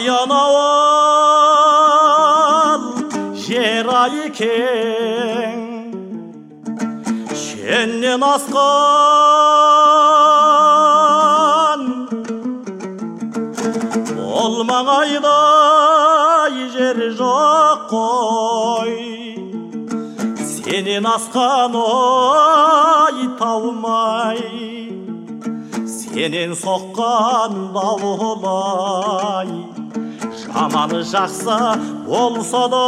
Ayana жер айкен шеннен асқан болмаңайдай жер жоқ қой сенен асқан ой таумай сенен соққан дауылай жаманы жақсы болса да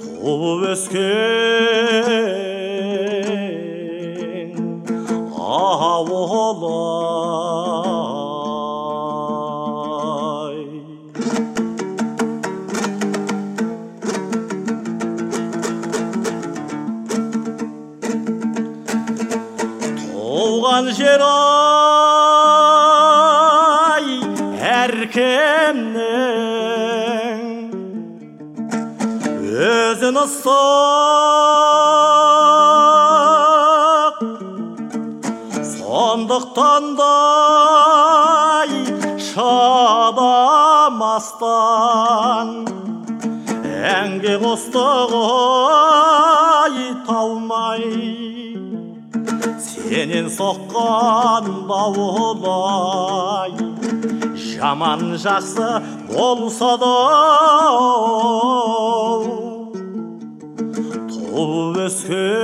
туып өскен ауылай туған жер әркімнің өзін ыстық сондықтан да шыдамастан әнге қостық ой талмай сенен соққан дауылай жаман жақсы болса да туып өскен